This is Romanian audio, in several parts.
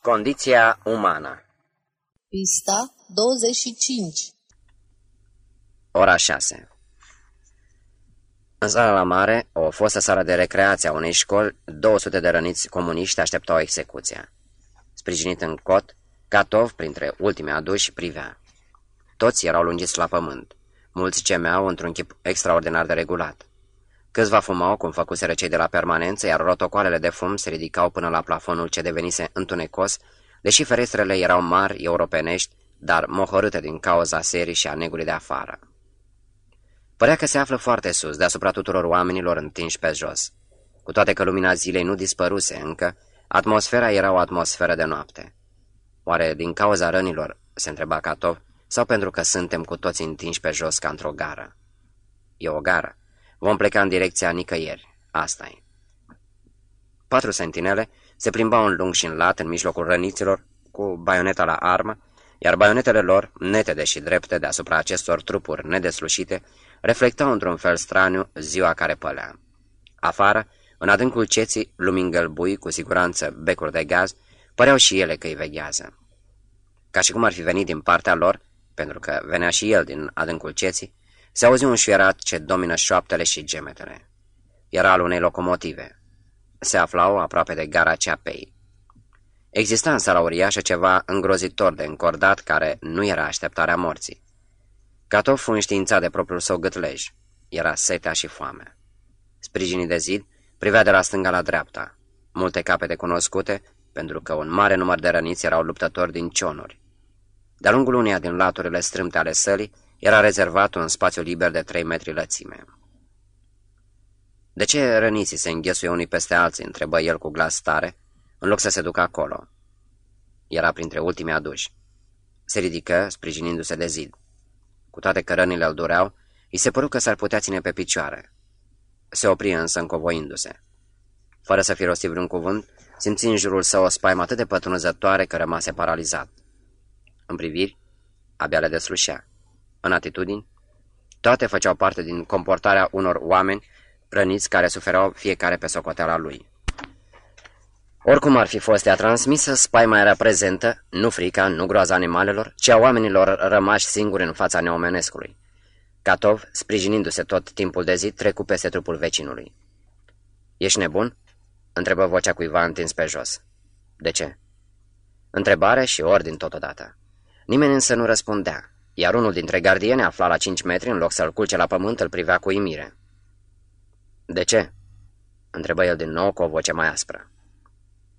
Condiția umană Pista 25 Ora 6 În sala la mare, o fostă sală de recreație a unei școli, 200 de răniți comuniști așteptau execuția. Sprijinit în cot, Catov, printre ultimii aduși, privea. Toți erau lungiți la pământ. Mulți cemeau într-un chip extraordinar de regulat. Câțiva fumau cum făcuseră cei de la permanență, iar rotocoalele de fum se ridicau până la plafonul ce devenise întunecos, deși ferestrele erau mari, europenești, dar mohorâte din cauza serii și a negului de afară. Părea că se află foarte sus, deasupra tuturor oamenilor întinși pe jos. Cu toate că lumina zilei nu dispăruse încă, atmosfera era o atmosferă de noapte. Oare din cauza rănilor, se întreba Catov, sau pentru că suntem cu toți întinși pe jos ca într-o gară? E o gară. Vom pleca în direcția nicăieri. asta e. Patru sentinele se plimbau în lung și în lat în mijlocul răniților, cu baioneta la armă, iar baionetele lor, netede și drepte deasupra acestor trupuri nedeslușite, reflectau într-un fel straniu ziua care pălea. Afară, în adâncul ceții, lumini gălbui, cu siguranță becuri de gaz, păreau și ele că îi veghează. Ca și cum ar fi venit din partea lor, pentru că venea și el din adâncul ceții, se auzi un șuierat ce domină șoaptele și gemetele. Era al unei locomotive. Se aflau aproape de gara Ceapei. Exista în sala uriașă ceva îngrozitor de încordat care nu era așteptarea morții. Catov fu înștiințat de propriul său gâtlej. Era setea și foamea. Sprijinit de zid, privea de la stânga la dreapta. Multe capete cunoscute, pentru că un mare număr de răniți erau luptători din cionuri. De-a lungul uneia din laturile strâmte ale sălii, era rezervat un spațiu liber de trei metri lățime. De ce răniții se înghesuie unii peste alții?" întrebă el cu glas tare, în loc să se ducă acolo. Era printre ultimii aduși. Se ridică, sprijinindu-se de zid. Cu toate că rănile îl dureau, îi se păru că s-ar putea ține pe picioare. Se opri însă încovoindu-se. Fără să fi rostit vreun cuvânt, simți în jurul său o spaimă atât de pătrunzătoare că rămase paralizat. În priviri, abia le deslușea. În atitudini, toate făceau parte din comportarea unor oameni răniți care suferau fiecare pe socoteala lui. Oricum ar fi fost ea transmisă, spaima era prezentă, nu frica, nu groaza animalelor, ci a oamenilor rămași singuri în fața neomenescului. Catov, sprijinindu-se tot timpul de zi, trecu peste trupul vecinului. Ești nebun?" întrebă vocea cuiva întins pe jos. De ce?" Întrebare și ordin totodată. Nimeni însă nu răspundea, iar unul dintre gardieni afla la cinci metri, în loc să-l culce la pământ, îl privea cu imire. De ce?" întrebă el din nou cu o voce mai aspră.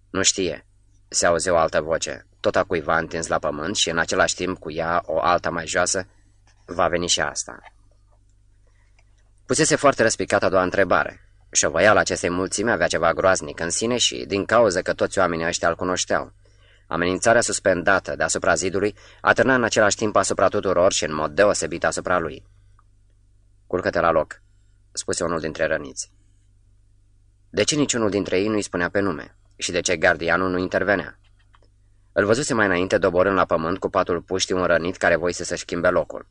Nu știe. Se auze o altă voce, tot a cuiva întins la pământ și în același timp cu ea o alta mai joasă, va veni și asta. Pusese foarte răspicat a doua întrebare. Șovăiala acestei mulțimi avea ceva groaznic în sine și, din cauza că toți oamenii ăștia îl cunoșteau, amenințarea suspendată deasupra zidului atârna în același timp asupra tuturor și în mod deosebit asupra lui. Culcă-te la loc," spuse unul dintre răniți. De ce niciunul dintre ei nu-i spunea pe nume? și de ce gardianul nu intervenea. Îl văzuse mai înainte doborând la pământ cu patul puștii un rănit care voise să schimbe locul.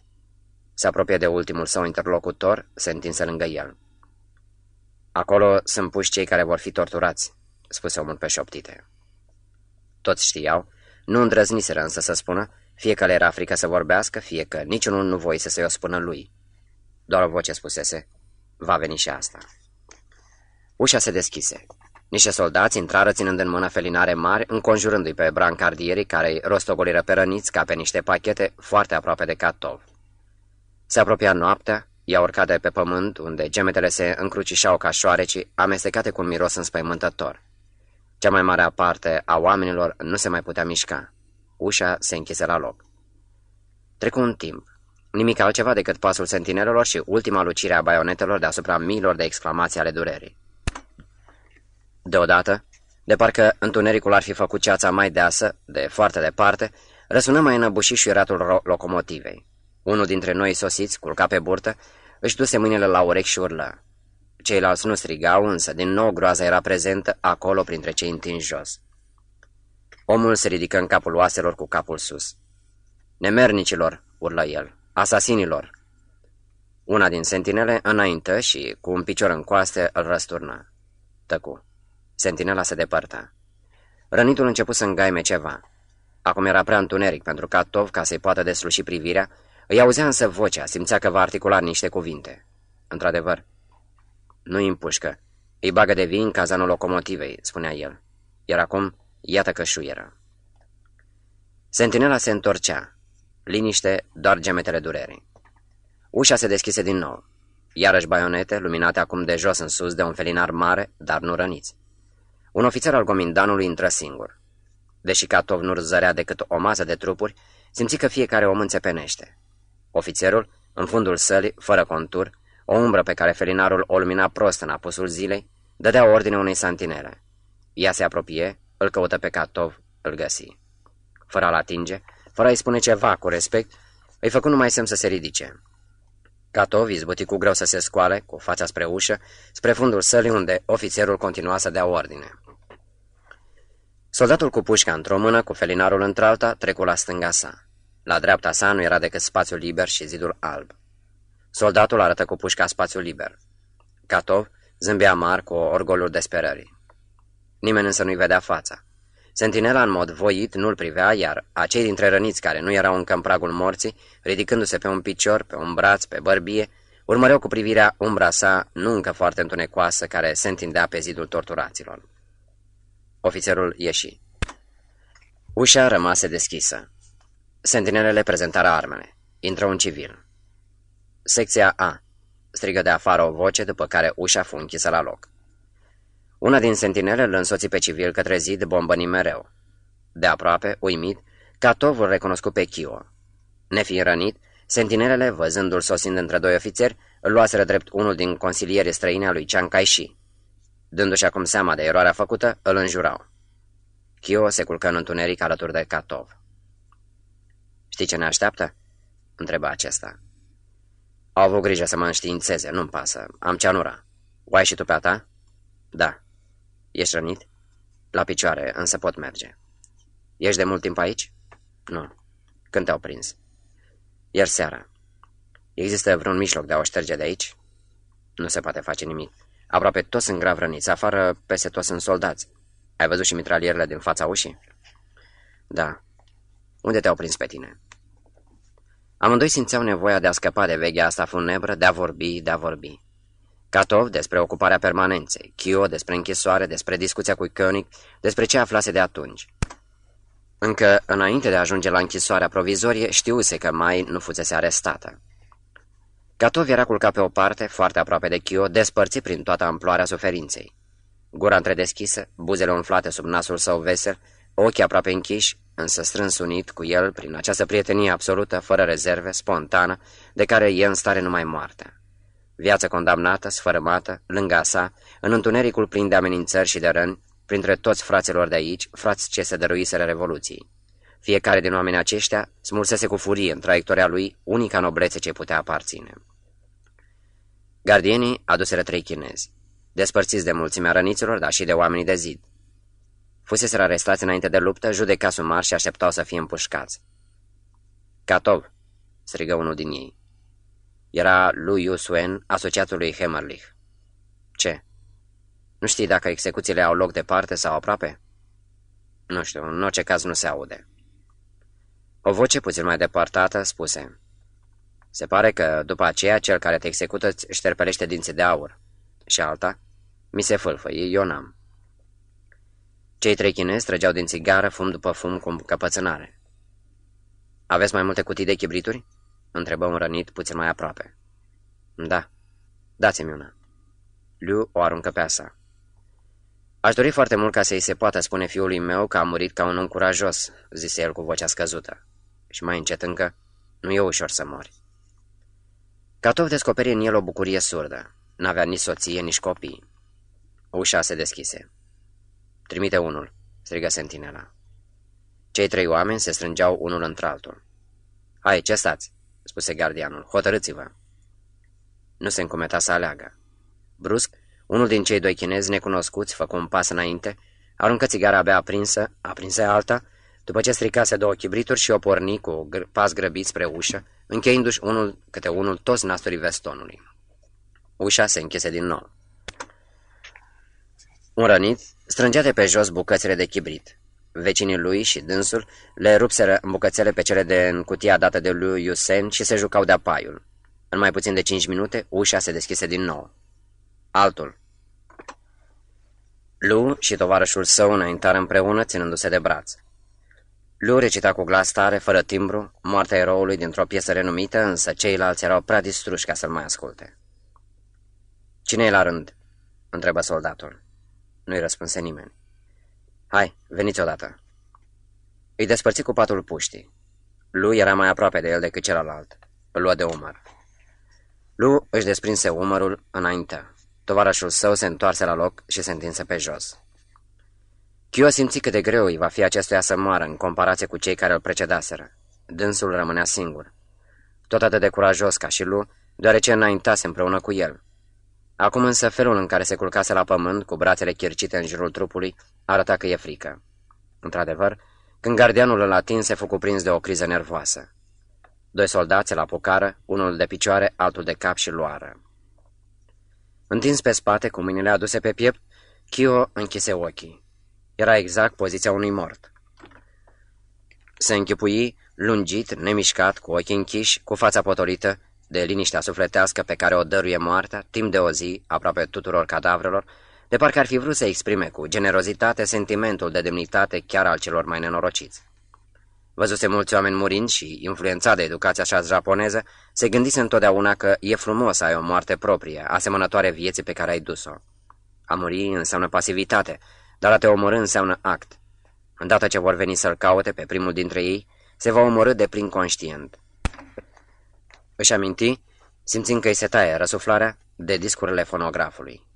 Se apropie de ultimul său interlocutor, se întinse lângă el. Acolo sunt puși cei care vor fi torturați, spuse omul pe șoptite. Toți știau, nu îndrăzniseră însă să spună, fie că le era frică să vorbească, fie că niciunul nu voise să-i o spună lui. Doar o voce spusese, va veni și asta. Ușa se deschise. Niște soldați intrară ținând în mână felinare mari, înconjurându-i pe brancardierii care îi rostogoliră pe răniți ca pe niște pachete foarte aproape de Catov. Se apropia noaptea, i-a urcat de pe pământ, unde gemetele se încrucișau ca șoareci, amestecate cu un miros înspăimântător. Cea mai mare parte a oamenilor nu se mai putea mișca. Ușa se închise la loc. Trecu un timp. Nimic altceva decât pasul sentinelelor și ultima lucire a baionetelor deasupra miilor de exclamații ale durerii. Deodată, de parcă întunericul ar fi făcut ceața mai deasă, de foarte departe, răsună mai înăbușit șuieratul locomotivei. Unul dintre noi sosiți, culca pe burtă, își duse mâinile la urechi și urlă. Ceilalți nu strigau, însă din nou groaza era prezentă acolo printre cei întinși jos. Omul se ridică în capul oaselor cu capul sus. Nemernicilor, urlă el, asasinilor. Una din sentinele înainte și, cu un picior în coaste, îl răsturnă. Tăcu. Sentinela se depărta. Rănitul început să îngaime ceva. Acum era prea întuneric pentru ca Tov, ca să-i poată desluși privirea, îi auzea însă vocea, simțea că va articula niște cuvinte. Într-adevăr, nu-i împușcă. Îi bagă de vin în cazanul locomotivei, spunea el. Iar acum, iată că șuieră. Sentinela se întorcea. Liniște, doar gemetele durerii. Ușa se deschise din nou. Iarăși baionete, luminate acum de jos în sus de un felinar mare, dar nu răniți. Un ofițer al gomindanului intră singur. Deși Catov nu zărea decât o masă de trupuri, simți că fiecare om înțepenește. Ofițerul, în fundul sălii, fără contur, o umbră pe care felinarul o lumina prost în apusul zilei, dădea ordine unei santinele. Ea se apropie, îl căută pe Catov, îl găsi. Fără a-l atinge, fără a-i spune ceva cu respect, îi făcu numai semn să se ridice. Catov izbuti cu greu să se scoale, cu fața spre ușă, spre fundul sălii unde ofițerul continua să dea ordine. Soldatul cu pușca într-o mână, cu felinarul într-alta, trecu la stânga sa. La dreapta sa nu era decât spațiul liber și zidul alb. Soldatul arătă cu pușca spațiul liber. Catov zâmbea mar cu orgolul desperării. Nimeni însă nu-i vedea fața. Sentinela în mod voit nu-l privea, iar acei dintre răniți care nu erau încă în pragul morții, ridicându-se pe un picior, pe un braț, pe bărbie, urmăreau cu privirea umbra sa, nu încă foarte întunecoasă, care se întindea pe zidul torturaților. Ofițerul ieși. Ușa rămase deschisă. Sentinelele prezentară armele. Intră un civil. Secția A. Strigă de afară o voce, după care ușa fu închisă la loc. Una din sentinele îl însoți pe civil către zid, bombăni mereu. De aproape, uimit, Catovul recunoscut pe Chio. Nefiind rănit, sentinelele, văzându-l sosind între doi ofițeri, îl luaseră drept unul din consilierii străine a lui Chiang Kai-shi. Dându-și acum seama de eroarea făcută, îl înjurau. Chio se culcă în întuneric alături de Catov. Știi ce ne așteaptă?" întreba acesta. Au avut grijă să mă înștiințeze, nu-mi pasă. Am ceanura. O ai și tu pe a ta?" Da." Ești rănit?" La picioare, însă pot merge." Ești de mult timp aici?" Nu." Când te-au prins?" Ieri seara." Există vreun mijloc de a o șterge de aici?" Nu se poate face nimic. Aproape toți sunt grav răniți, afară peste toți sunt soldați. Ai văzut și mitralierele din fața ușii?" Da. Unde te-au prins pe tine?" Amândoi simțeau nevoia de a scăpa de veghea asta funebră, de a vorbi, de a vorbi. Catov despre ocuparea permanenței, Chio despre închisoare, despre discuția cu Koenig, despre ce aflase de atunci. Încă înainte de a ajunge la închisoarea provizorie, știuse că mai nu fusese arestată. Catov era culcat pe o parte, foarte aproape de Chio, despărțit prin toată amploarea suferinței. Gura întredeschisă, buzele umflate sub nasul său vesel, ochii aproape închiși, însă strâns unit cu el prin această prietenie absolută, fără rezerve, spontană, de care e în stare numai moartea. Viață condamnată, sfărâmată, lângă sa, în întunericul plin de amenințări și de răni, printre toți fraților de aici, frați ce se dăruiseră revoluției. Fiecare din oamenii aceștia smulsese cu furie în traiectoria lui unica noblețe ce putea aparține. Gardienii aduseră trei chinezi, despărțiți de mulțimea răniților, dar și de oamenii de zid. Fuseseră arestați înainte de luptă, judecați marși și așteptau să fie împușcați. Catov, strigă unul din ei. Era lui Yusuen, asociatul lui Hemerlich. Ce? Nu știi dacă execuțiile au loc departe sau aproape? Nu știu, în orice caz nu se aude. O voce puțin mai depărtată spuse. Se pare că, după aceea, cel care te execută îți șterpelește dinții de aur. Și alta? Mi se fâlfăie, eu n-am. Cei trei chinezi trăgeau din țigară fum după fum cu căpățânare. Aveți mai multe cutii de chibrituri?" întrebă un rănit puțin mai aproape. Da, dați-mi una." Liu o aruncă pe asa. Aș dori foarte mult ca să-i se poată spune fiului meu că a murit ca un om curajos," zise el cu vocea scăzută. Și mai încet încă, nu e ușor să mori. Catov descoperi în el o bucurie surdă. N-avea nici soție, nici copii. Ușa se deschise. Trimite unul, strigă sentinela. Cei trei oameni se strângeau unul într-altul. Hai, ce stați? spuse gardianul. Hotărâți-vă. Nu se încumeta să aleagă. Brusc, unul din cei doi chinezi necunoscuți făcu un pas înainte, aruncă țigara abia aprinsă, aprinse alta, după ce stricase două chibrituri și o porni cu pas grăbit spre ușă, încheindu-și unul câte unul toți nasturii vestonului. Ușa se închise din nou. Un rănit strângea de pe jos bucățile de chibrit. vecinii lui și dânsul le rupseră în bucățele pe cele de în cutia dată de lui Iusen și se jucau de apaiul. În mai puțin de cinci minute, ușa se deschise din nou. Altul. Lu și tovarășul său înaintară împreună, ținându-se de braț. Lu recita cu glas tare, fără timbru, moartea eroului dintr-o piesă renumită, însă ceilalți erau prea distruși ca să-l mai asculte. Cine e la rând?" întrebă soldatul. Nu-i răspunse nimeni. Hai, veniți odată." Îi despărți cu patul puștii. Lu era mai aproape de el decât celălalt. Îl luă de umăr. Lu își desprinse umărul înainte. Tovarășul său se întoarse la loc și se întinse pe jos. Chio simți cât de greu îi va fi acestuia să moară în comparație cu cei care îl precedaseră. Dânsul rămânea singur. Tot atât de curajos ca și Lu, deoarece înaintase împreună cu el. Acum însă felul în care se culcase la pământ, cu brațele chircite în jurul trupului, arăta că e frică. Într-adevăr, când gardianul îl atinse, fu cuprins de o criză nervoasă. Doi soldați la apucară, unul de picioare, altul de cap și luară. Întins pe spate, cu mâinile aduse pe piept, Chio închise ochii. Era exact poziția unui mort. Se închipui, lungit, nemișcat, cu ochii închiși, cu fața potolită, de liniștea sufletească pe care o dăruie moartea, timp de o zi, aproape tuturor cadavrelor, de parcă ar fi vrut să exprime cu generozitate sentimentul de demnitate chiar al celor mai nenorociți. Văzuse mulți oameni murind și, influențat de educația așa japoneză, se gândise întotdeauna că e frumos să ai o moarte proprie, asemănătoare vieții pe care ai dus-o. A muri înseamnă pasivitate, dar a te omorâ înseamnă act. Îndată ce vor veni să-l caute pe primul dintre ei, se va omorâ de plin conștient. Își aminti, simțind că îi se taie răsuflarea, de discurile fonografului.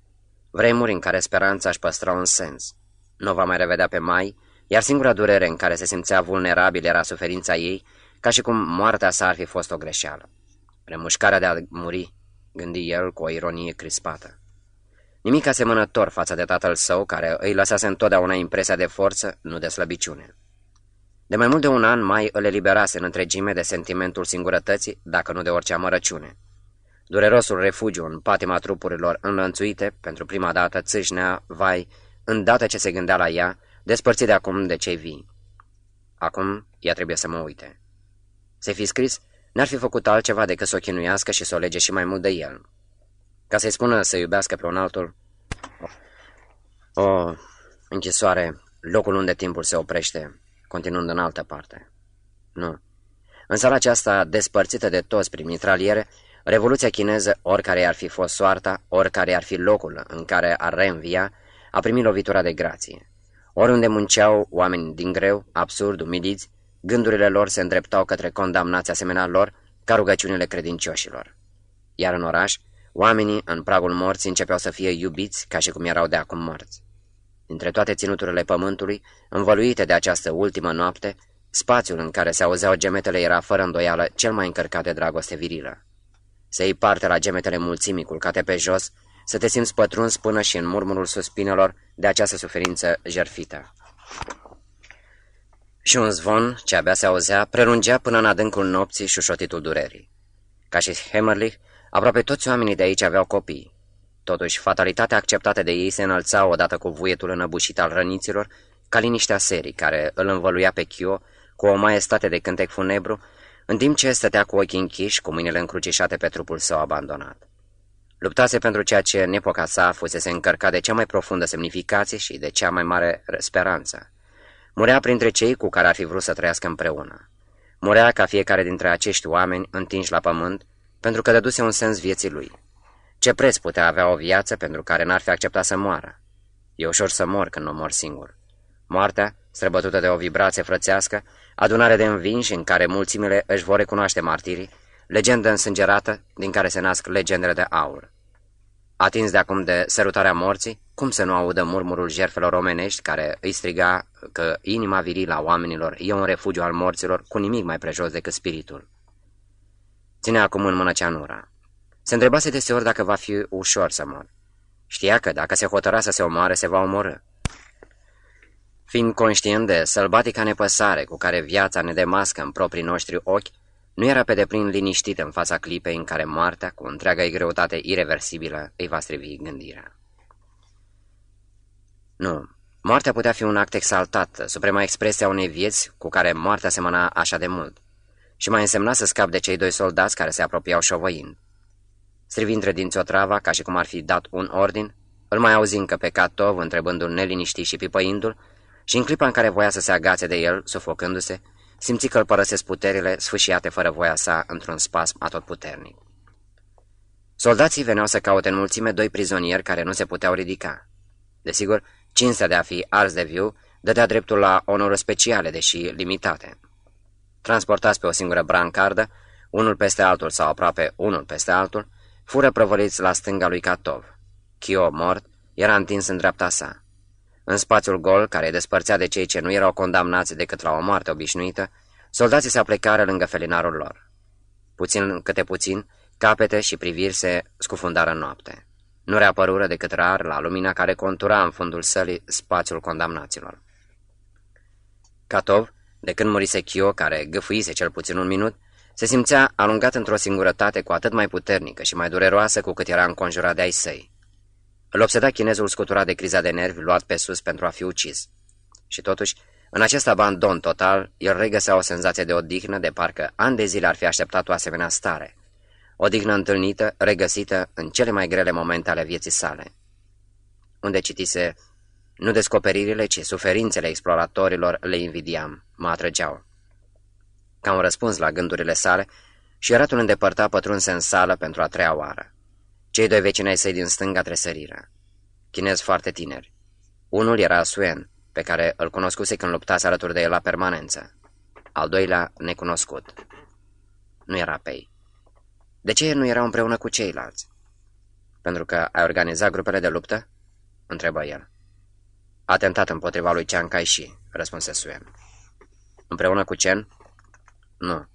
Vremuri în care speranța își păstra un sens. Nu va mai revedea pe Mai, iar singura durere în care se simțea vulnerabil era suferința ei, ca și cum moartea sa ar fi fost o greșeală. Remușcarea de a muri, gândi el cu o ironie crispată. Nimic asemănător față de tatăl său, care îi lăsase întotdeauna impresia de forță, nu de slăbiciune. De mai mult de un an mai îl eliberase în întregime de sentimentul singurătății, dacă nu de orice amărăciune. Durerosul refugiu în patima trupurilor înlănțuite, pentru prima dată țâșnea, vai, îndată ce se gândea la ea, despărțit de acum de cei vii. Acum ea trebuie să mă uite. Se fi scris, n-ar fi făcut altceva decât să o chinuiască și să o lege și mai mult de el. Ca să-i spună să iubească pe un altul, o închisoare, locul unde timpul se oprește, continuând în altă parte. Nu. În sala aceasta, despărțită de toți prin mitraliere, Revoluția chineză, oricare ar fi fost soarta, oricare ar fi locul în care ar reînvia, a primit lovitura de grație. Oriunde munceau oameni din greu, absurd, umiliți, gândurile lor se îndreptau către condamnați asemenea lor ca rugăciunile credincioșilor. Iar în oraș, oamenii, în pragul morții, începeau să fie iubiți ca și cum erau de acum morți. Dintre toate ținuturile pământului, învăluite de această ultimă noapte, spațiul în care se auzeau gemetele era fără îndoială cel mai încărcat de dragoste virilă. Să iei parte la gemetele mulțimii culcate pe jos, să te simți pătruns până și în murmurul suspinelor de această suferință jerfită. Și un zvon, ce abia se auzea, prelungea până în adâncul nopții șușotitul durerii. Ca și Hemmerlich, aproape toți oamenii de aici aveau copii. Totuși, fatalitatea acceptată de ei se înălța odată cu vuietul înăbușit al răniților, ca liniștea serii care îl învăluia pe Chio cu o maestate de cântec funebru, în timp ce stătea cu ochii închiși, cu mâinile încrucișate pe trupul său abandonat. Luptase pentru ceea ce în epoca sa fusese încărcat de cea mai profundă semnificație și de cea mai mare speranță. Murea printre cei cu care ar fi vrut să trăiască împreună. Murea ca fiecare dintre acești oameni întinși la pământ, pentru că dăduse un sens vieții lui. Ce preț putea avea o viață pentru care n-ar fi acceptat să moară? E ușor să mor când nu mor singur. Moartea, străbătută de o vibrație frățească, adunare de învinși în care mulțimile își vor recunoaște martirii, legendă însângerată din care se nasc legendele de aur. Atins de acum de sărutarea morții, cum să nu audă murmurul jerfelor omenești care îi striga că inima virilă a oamenilor e un refugiu al morților cu nimic mai prejos decât spiritul. Ține acum în mână ceanura. Se întrebase deseori dacă va fi ușor să mor. Știa că dacă se hotăra să se omoare, se va omorâ. Fiind conștient de sălbatica nepăsare cu care viața ne demască în proprii noștri ochi, nu era pe deplin liniștit în fața clipei în care moartea, cu întreaga greutate irreversibilă, îi va strivi gândirea. Nu, Moartea putea fi un act exaltat, suprema expresie a unei vieți cu care moartea semăna așa de mult, și mai însemna să scap de cei doi soldați care se apropiau șovăind. Strivind între dinți o trava, ca și cum ar fi dat un ordin, îl mai auzi încă pe Catov, întrebându-l neliniștit și pipăindu-l, și în clipa în care voia să se agațe de el, sufocându-se, simți că îl părăsesc puterile sfâșiate fără voia sa într-un spasm atotputernic. Soldații veneau să caute în mulțime doi prizonieri care nu se puteau ridica. Desigur, cinstea de a fi ars de viu dădea dreptul la onoruri speciale, deși limitate. Transportați pe o singură brancardă, unul peste altul sau aproape unul peste altul, fură prăvăliți la stânga lui Catov. Chio, mort, era întins în dreapta sa. În spațiul gol, care despărțea de cei ce nu erau condamnați decât la o moarte obișnuită, soldații se aplecară lângă felinarul lor. Puțin câte puțin, capete și priviri se scufundară în noapte. Nu reapărură decât rar la lumina care contura în fundul sălii spațiul condamnaților. Catov, de când murise Chio, care gâfâise cel puțin un minut, se simțea alungat într-o singurătate cu atât mai puternică și mai dureroasă cu cât era înconjurat de ai săi. Îl obseda chinezul scuturat de criza de nervi luat pe sus pentru a fi ucis. Și totuși, în acest abandon total, el regăsea o senzație de odihnă de parcă ani de zile ar fi așteptat o asemenea stare. Odihnă întâlnită, regăsită în cele mai grele momente ale vieții sale. Unde citise, nu descoperirile, ci suferințele exploratorilor le invidiam, mă atrăgeau. Ca un răspuns la gândurile sale, și ratul îndepărta pătrunse în sală pentru a treia oară. Cei doi vecini ai săi din stânga tresăriră. Chinezi foarte tineri. Unul era Suen, pe care îl cunoscuse când luptase alături de el la permanență. Al doilea, necunoscut. Nu era Pei. De ce nu erau împreună cu ceilalți? Pentru că ai organizat grupele de luptă? Întrebă el. Atentat împotriva lui Chiang Kai-shi, răspunse Suen. Împreună cu Chen? Nu.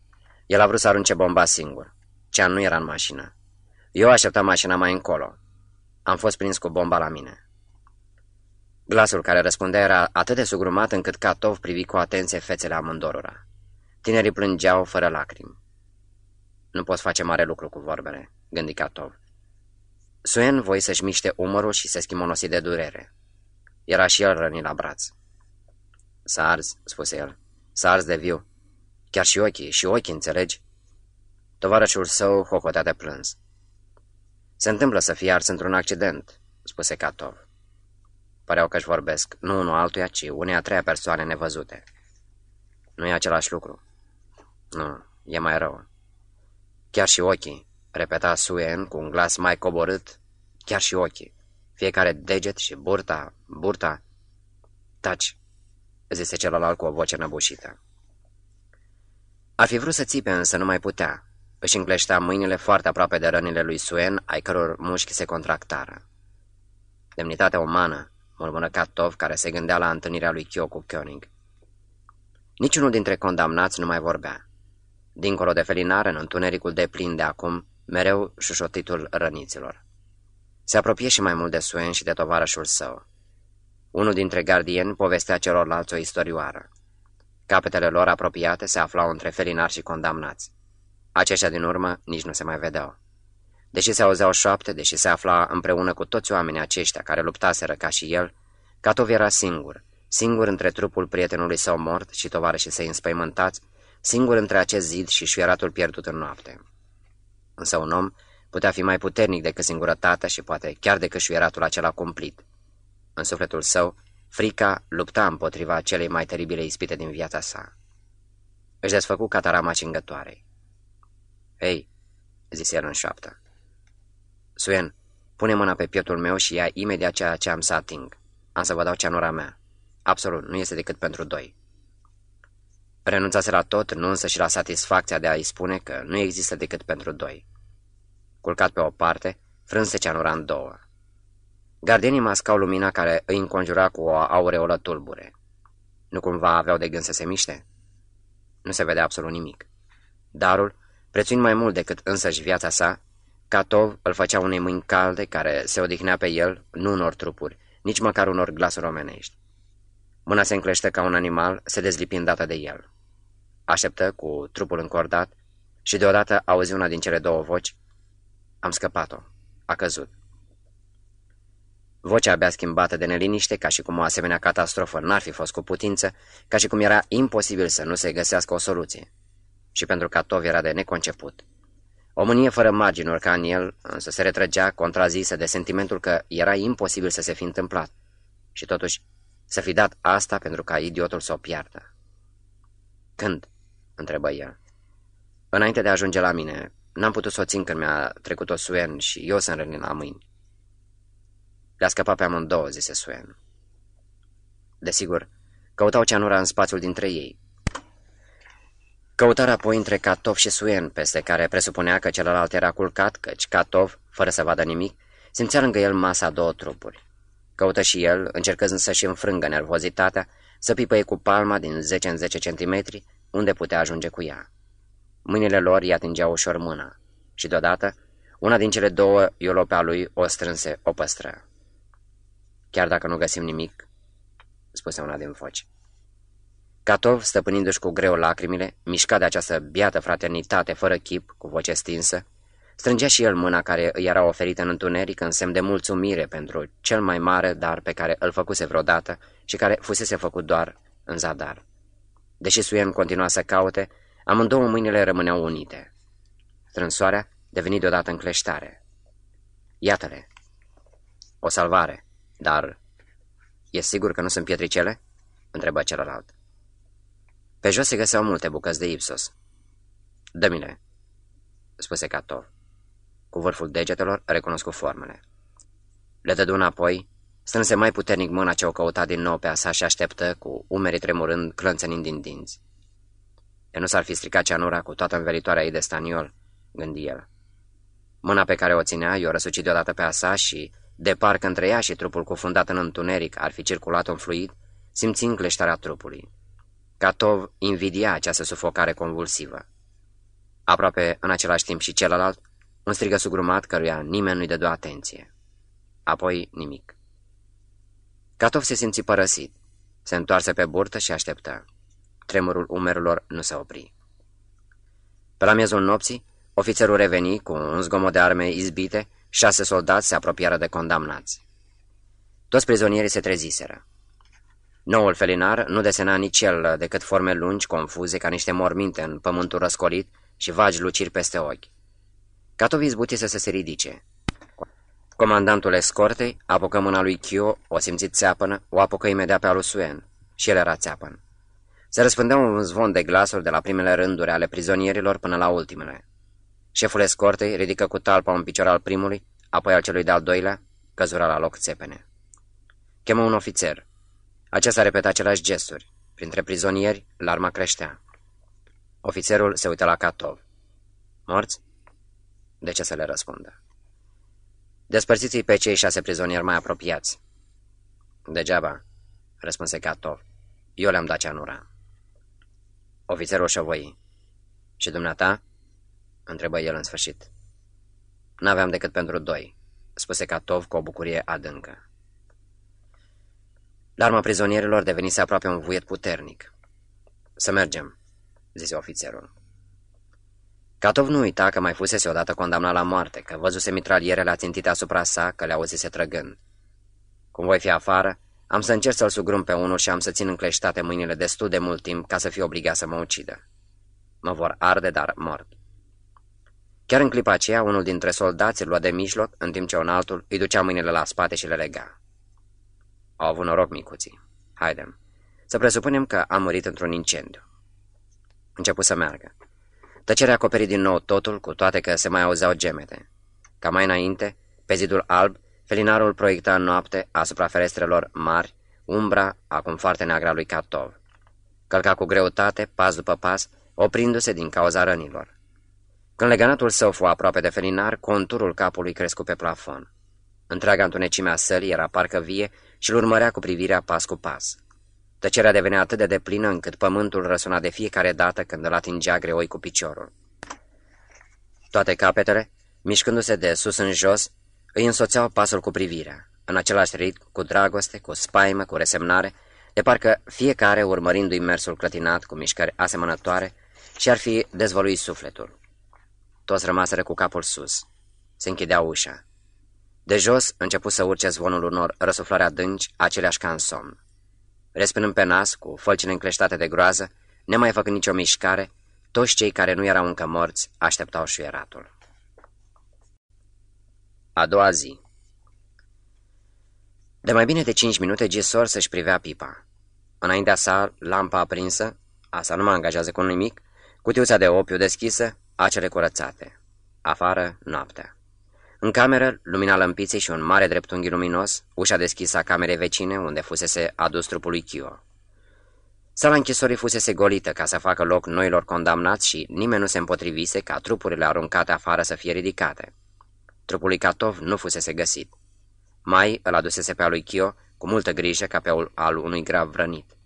El a vrut să arunce bomba singur. Chen nu era în mașină. Eu așteptam mașina mai încolo. Am fost prins cu bomba la mine. Glasul care răspundea era atât de sugrumat încât Catov privi cu atenție fețele amândorura. Tinerii plângeau fără lacrimi. Nu poți face mare lucru cu vorbele, gândi Catov. Suen voi să-și miște umărul și se schimonosi de durere. Era și el rănit la braț. S-a ars, spuse el. S-a ars de viu. Chiar și ochii, și ochii, înțelegi? Tovarășul său hocotea de plâns. Se întâmplă să fie ars într-un accident, spuse Catov. Păreau că-și vorbesc, nu unul altuia, ci unei a treia persoane nevăzute. Nu e același lucru. Nu, e mai rău. Chiar și ochii, repeta Suen cu un glas mai coborât, chiar și ochii. Fiecare deget și burta, burta... Taci, zise celălalt cu o voce năbușită. Ar fi vrut să țipe, însă nu mai putea. Își încleștea mâinile foarte aproape de rănile lui Suen, ai căror mușchi se contractară. Demnitatea umană, murmură Katov, care se gândea la întâlnirea lui Kyo cu Koenig. Niciunul dintre condamnați nu mai vorbea. Dincolo de felinar, în întunericul de plin de acum, mereu șușotitul răniților. Se apropie și mai mult de Suen și de tovarășul său. Unul dintre gardieni povestea celorlalți o istorioară. Capetele lor apropiate se aflau între felinari și condamnați. Aceștia din urmă nici nu se mai vedeau. Deși se auzeau șoapte, deși se afla împreună cu toți oamenii aceștia care luptaseră ca și el, Catov era singur, singur între trupul prietenului său mort și tovarășii săi înspăimântați, singur între acest zid și șuieratul pierdut în noapte. Însă un om putea fi mai puternic decât singurătatea și poate chiar decât șuieratul acela cumplit. În sufletul său, frica lupta împotriva celei mai teribile ispite din viața sa. Își desfăcu catarama cingătoarei. Hei, zise el în șoaptă. Suen, pune mâna pe pietul meu și ia imediat ceea ce am să ating. Am să vă dau ceanura mea. Absolut, nu este decât pentru doi. Renunțase la tot, nu însă și la satisfacția de a-i spune că nu există decât pentru doi. Culcat pe o parte, frânse ceanura în două. Gardenii mascau lumina care îi înconjura cu o aureolă tulbure. Nu cumva aveau de gând să se miște? Nu se vedea absolut nimic. Darul, prețuind mai mult decât însăși viața sa, Catov îl făcea unei mâini calde care se odihnea pe el, nu unor trupuri, nici măcar unor glasuri omenești. Mâna se înclește ca un animal, se dezlipi dată de el. Așteptă cu trupul încordat și deodată auzi una din cele două voci. Am scăpat-o. A căzut. Vocea abia schimbată de neliniște, ca și cum o asemenea catastrofă n-ar fi fost cu putință, ca și cum era imposibil să nu se găsească o soluție. Și pentru Catov era de neconceput. O mânie fără marginuri ca în el, însă se retrăgea contrazisă de sentimentul că era imposibil să se fi întâmplat. Și totuși, să fi dat asta pentru ca idiotul să o piardă. Când? întrebă el. Înainte de a ajunge la mine, n-am putut să o țin când mi-a trecut o suen și eu să-mi la mâini. Le-a scăpat pe amândouă, zise Suen. Desigur, căutau ceanura în spațiul dintre ei. Căutarea apoi între Catov și Suen, peste care presupunea că celălalt era culcat, căci Catov, fără să vadă nimic, simțea lângă el masa două trupuri. Căută și el, încercând să-și înfrângă nervozitatea, să pipăie cu palma din 10 în 10 centimetri, unde putea ajunge cu ea. Mâinile lor i atingeau ușor mâna și deodată una din cele două iolopea lui o strânse, o păstră. Chiar dacă nu găsim nimic, spuse una din foci. Catov, stăpânindu-și cu greu lacrimile, mișca de această biată fraternitate fără chip, cu voce stinsă, strângea și el mâna care îi era oferită în întuneric în semn de mulțumire pentru cel mai mare dar pe care îl făcuse vreodată și care fusese făcut doar în zadar. Deși Suen continua să caute, amândouă mâinile rămâneau unite. Strânsoarea deveni deodată încleștare. Iată-le! O salvare! Dar e sigur că nu sunt pietricele?" întrebă celălalt. Pe jos se găseau multe bucăți de ipsos. Dă-mi-le, spuse Catov. Cu vârful degetelor recunoscu formele. Le dădu înapoi, strânse mai puternic mâna ce o căuta din nou pe a sa și așteptă, cu umerii tremurând, clănțănind din dinți. E nu s-ar fi stricat ceanura cu toată învelitoarea ei de staniol, gândi el. Mâna pe care o ținea i-o răsuci deodată pe a sa și, de parcă între ea și trupul cufundat în întuneric ar fi circulat un fluid, simți încleștarea trupului. Catov invidia această sufocare convulsivă. Aproape în același timp și celălalt, un strigă sugrumat căruia nimeni nu-i dădu atenție. Apoi nimic. Catov se simți părăsit. Se întoarse pe burtă și așteptă. Tremurul umerilor nu se opri. Pe la miezul nopții, ofițerul reveni cu un zgomot de arme izbite Șase soldați se apropiară de condamnați. Toți prizonierii se treziseră. Noul felinar nu desena nici el decât forme lungi, confuze, ca niște morminte în pământul răscolit și vagi luciri peste ochi. Catovi zbutise să se ridice. Comandantul escortei apucă mâna lui Chio, o simțit țeapănă, o apucă imediat pe alu Suen. Și el era țeapăn. Se răspândea un zvon de glasuri de la primele rânduri ale prizonierilor până la ultimele. Șeful escortei ridică cu talpa un picior al primului, apoi al celui de-al doilea, căzura la loc țepene. Chemă un ofițer. Acesta repeta aceleași gesturi. Printre prizonieri, larma creștea. Ofițerul se uită la Catov. Morți? De ce să le răspundă? Despărțiți-i pe cei șase prizonieri mai apropiați. Degeaba, răspunse Catov. Eu le-am dat ceanura. Ofițerul șovoi. Și dumneata? Întrebă el în sfârșit. N-aveam decât pentru doi, spuse Catov cu o bucurie adâncă. Larma prizonierilor devenise aproape un vuiet puternic. Să mergem, zise ofițerul. Catov nu uita că mai fusese odată condamnat la moarte, că văzuse mitralierele ațintite asupra sa, că le auzise trăgând. Cum voi fi afară, am să încerc să-l sugrum pe unul și am să țin încleștate mâinile destul de mult timp ca să fiu obligat să mă ucidă. Mă vor arde, dar mort. Chiar în clipa aceea, unul dintre soldați îl lua de mijloc, în timp ce un altul îi ducea mâinile la spate și le lega. Au avut noroc, micuții. Haidem. Să presupunem că a murit într-un incendiu. Început să meargă. Tăcerea acoperi din nou totul, cu toate că se mai auzeau gemete. Ca mai înainte, pe zidul alb, felinarul proiecta în noapte, asupra ferestrelor mari, umbra, acum foarte neagră lui Catov. Călca cu greutate, pas după pas, oprindu-se din cauza rănilor. Când legănatul său fu aproape de felinar, conturul capului crescu pe plafon. Întreaga întunecime a sălii era parcă vie și îl urmărea cu privirea pas cu pas. Tăcerea devenea atât de deplină încât pământul răsuna de fiecare dată când îl atingea greoi cu piciorul. Toate capetele, mișcându-se de sus în jos, îi însoțeau pasul cu privirea, în același ritm, cu dragoste, cu spaimă, cu resemnare, de parcă fiecare, urmărindu-i mersul clătinat cu mișcări asemănătoare, și-ar fi dezvăluit sufletul. Toți rămaseră cu capul sus. Se închidea ușa. De jos început să urce zvonul unor răsuflări adânci, aceleași ca în somn. Respinând pe nas, cu fălcile încleștate de groază, nemai făcând nicio mișcare, toți cei care nu erau încă morți așteptau șuieratul. A doua zi De mai bine de cinci minute, Gisor să-și privea pipa. Înaintea sa, lampa aprinsă, asta nu mă angajează cu nimic, cutiuța de opiu deschisă, acele curățate. Afară, noaptea. În cameră, lumina lămpiței și un mare dreptunghi luminos, ușa deschisă a camerei vecine, unde fusese adus trupul lui Chio. Sala închisorii fusese golită ca să facă loc noilor condamnați și nimeni nu se împotrivise ca trupurile aruncate afară să fie ridicate. Trupul lui Catov nu fusese găsit. Mai îl adusese pe al lui Chio cu multă grijă ca pe al unui grav vrănit.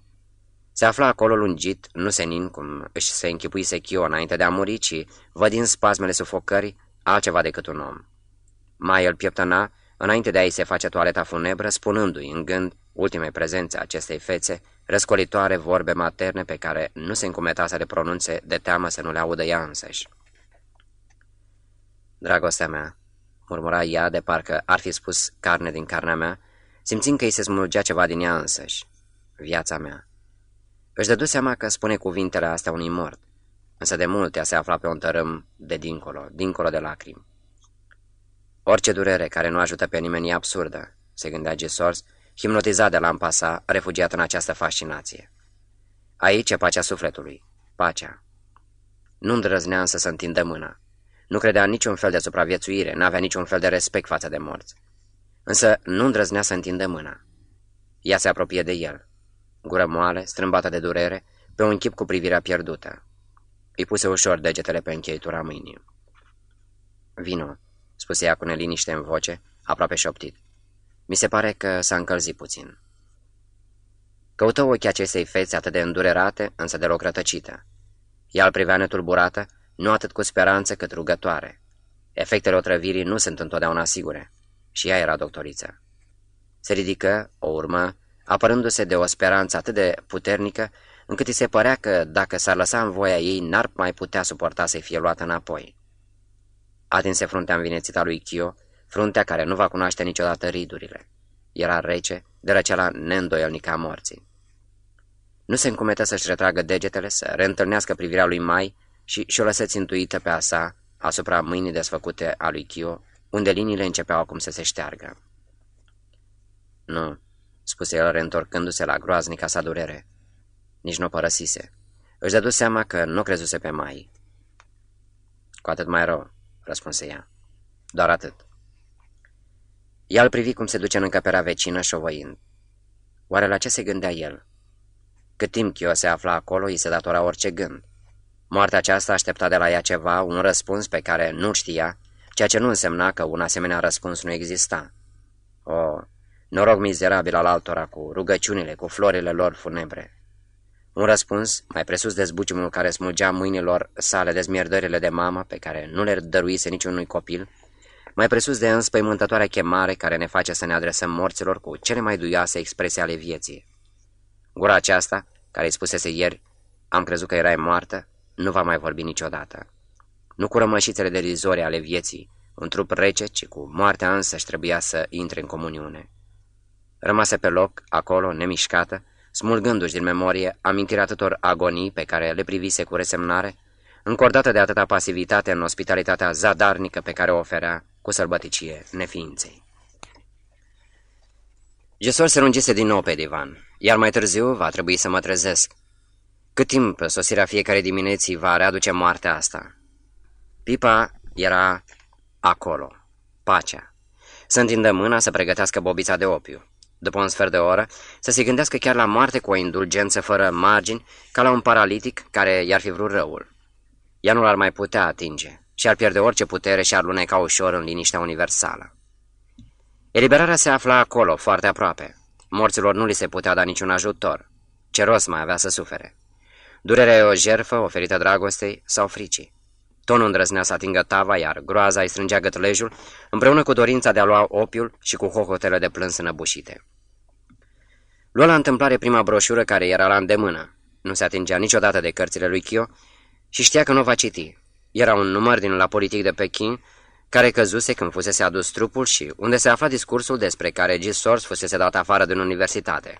Se afla acolo lungit, nu senin cum își se închipuise Chio înainte de a muri, ci, vădind spasmele sufocării, altceva decât un om. Mai îl pieptăna, înainte de a-i se face toaleta funebră, spunându-i în gând ultimei prezențe acestei fețe, răscolitoare vorbe materne pe care nu se încumeta să le pronunțe de teamă să nu le audă ea însăși. Dragostea mea, murmura ea de parcă ar fi spus carne din carnea mea, simțind că îi se smulgea ceva din ea însăși. Viața mea. Își dădu seama că spune cuvintele astea unui mort, însă de multe se afla pe un tărâm de dincolo, dincolo de lacrimi. Orice durere care nu ajută pe nimeni e absurdă, se gândea Gisors, hipnotizat de lampa sa, refugiat în această fascinație. Aici e pacea sufletului, pacea. Nu îndrăznea însă să întindă mâna. Nu credea în niciun fel de supraviețuire, n-avea niciun fel de respect față de morți. Însă nu îndrăznea să întindă mâna. Ea se apropie de el. Gură moale, strâmbată de durere, pe un chip cu privirea pierdută. Îi puse ușor degetele pe încheitura mâinii. Vino, spuse ea cu neliniște în voce, aproape șoptit. Mi se pare că s-a încălzit puțin. Căută ochii acestei fețe atât de îndurerate, însă deloc rătăcită. Ea îl privea netulburată, nu atât cu speranță cât rugătoare. Efectele otrăvirii nu sunt întotdeauna sigure. Și ea era doctoriță. Se ridică, o urmă, apărându-se de o speranță atât de puternică, încât îi se părea că, dacă s-ar lăsa în voia ei, n-ar mai putea suporta să fie luată înapoi. Atinse fruntea învinețită a lui Chio, fruntea care nu va cunoaște niciodată ridurile. Era rece, de răceala neîndoielnică a morții. Nu se încumetă să-și retragă degetele, să reîntâlnească privirea lui Mai și și-o lăsă țintuită pe a sa, asupra mâinii desfăcute a lui Chio, unde liniile începeau acum să se șteargă. Nu, spuse el reîntorcându-se la groaznica sa durere. Nici nu o părăsise. Își dădu seama că nu crezuse pe Mai. Cu atât mai rău, răspunse ea. Doar atât. Ea îl privi cum se duce în încăperea vecină șovăind. Oare la ce se gândea el? Cât timp Chio se afla acolo, îi se datora orice gând. Moartea aceasta aștepta de la ea ceva, un răspuns pe care nu știa, ceea ce nu însemna că un asemenea răspuns nu exista. O, noroc mizerabil al altora cu rugăciunile, cu florile lor funebre. Un răspuns, mai presus de zbuciumul care smulgea mâinilor sale dezmierdările de mamă, pe care nu le dăruise niciunui copil, mai presus de înspăimântătoarea chemare care ne face să ne adresăm morților cu cele mai duioase expresii ale vieții. Gura aceasta, care îi spusese ieri, am crezut că erai moartă, nu va mai vorbi niciodată. Nu cu rămășițele derizore ale vieții, un trup rece, ci cu moartea însăși trebuia să intre în comuniune. Rămase pe loc, acolo, nemișcată, smulgându-și din memorie amintirea atâtor agonii pe care le privise cu resemnare, încordată de atâta pasivitate în ospitalitatea zadarnică pe care o oferea cu sălbăticie neființei. Gesol se lungise din nou pe divan, iar mai târziu va trebui să mă trezesc. Cât timp sosirea fiecare dimineții va readuce moartea asta? Pipa era acolo, pacea. Să întindă mâna să pregătească bobița de opiu. După un sfert de oră, să se gândească chiar la moarte cu o indulgență fără margini, ca la un paralitic care i-ar fi vrut răul. Ea nu l-ar mai putea atinge și ar pierde orice putere și ar luneca ușor în liniștea universală. Eliberarea se afla acolo, foarte aproape. Morților nu li se putea da niciun ajutor. Ce rost mai avea să sufere? Durerea e o jerfă oferită dragostei sau fricii. Tonul îndrăznea să atingă tava, iar groaza îi strângea gătlejul, împreună cu dorința de a lua opiul și cu hohotele de plâns înăbușite. Lua la întâmplare prima broșură care era la îndemână. Nu se atingea niciodată de cărțile lui Chio și știa că nu va citi. Era un număr din la politic de Pekin, care căzuse când fusese adus trupul și unde se afla discursul despre care G. Source fusese dat afară din universitate.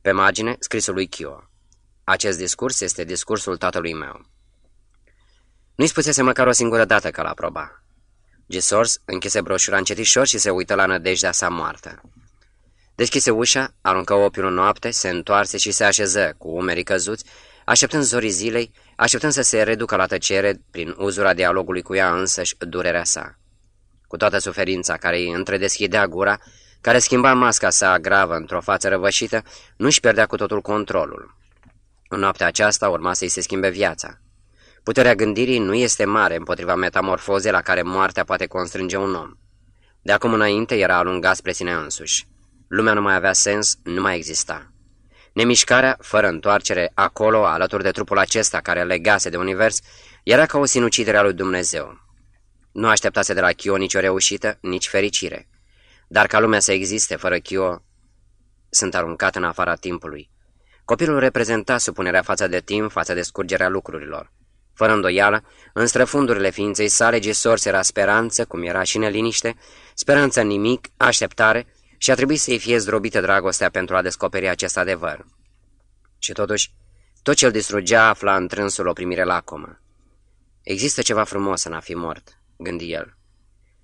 Pe margine, scrisul lui Kyo. Acest discurs este discursul tatălui meu. Nu-i spusese măcar o singură dată că l-aproba. Gisors închise broșura încetișor și se uită la nădejdea sa moartă. Deschise ușa, aruncă opiul în noapte, se întoarse și se așeză, cu umerii căzuți, așteptând zorii zilei, așteptând să se reducă la tăcere prin uzura dialogului cu ea însăși durerea sa. Cu toată suferința care îi întredeschidea gura, care schimba masca sa gravă într-o față răvășită, nu-și pierdea cu totul controlul. În noaptea aceasta urma să-i se schimbe viața. Puterea gândirii nu este mare împotriva metamorfozei la care moartea poate constrânge un om. De acum înainte era alungat spre sine însuși. Lumea nu mai avea sens, nu mai exista. Nemișcarea, fără întoarcere, acolo, alături de trupul acesta care legase de univers, era ca o sinucidere a lui Dumnezeu. Nu așteptase de la Chio nicio reușită, nici fericire. Dar ca lumea să existe fără Chio, sunt aruncat în afara timpului. Copilul reprezenta supunerea față de timp, față de scurgerea lucrurilor. Fără îndoială, în străfundurile ființei sale, Gisors era speranță, cum era și neliniște, speranță nimic, așteptare, și a trebuit să-i fie zdrobită dragostea pentru a descoperi acest adevăr. Și totuși, tot ce îl distrugea afla în trânsul o primire lacomă. Există ceva frumos în a fi mort, gândi el.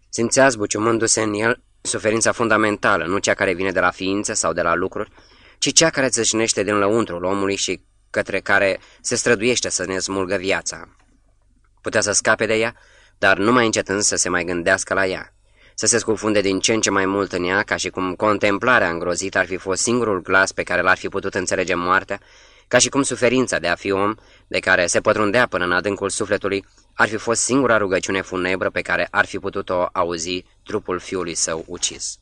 Simțea zbuciumându-se în el suferința fundamentală, nu cea care vine de la ființă sau de la lucruri, ci cea care țâșnește din lăuntrul omului și către care se străduiește să ne smulgă viața. Putea să scape de ea, dar nu mai încetând să se mai gândească la ea, să se scufunde din ce în ce mai mult în ea, ca și cum contemplarea îngrozită ar fi fost singurul glas pe care l-ar fi putut înțelege moartea, ca și cum suferința de a fi om, de care se pătrundea până în adâncul sufletului, ar fi fost singura rugăciune funebră pe care ar fi putut-o auzi trupul fiului său ucis.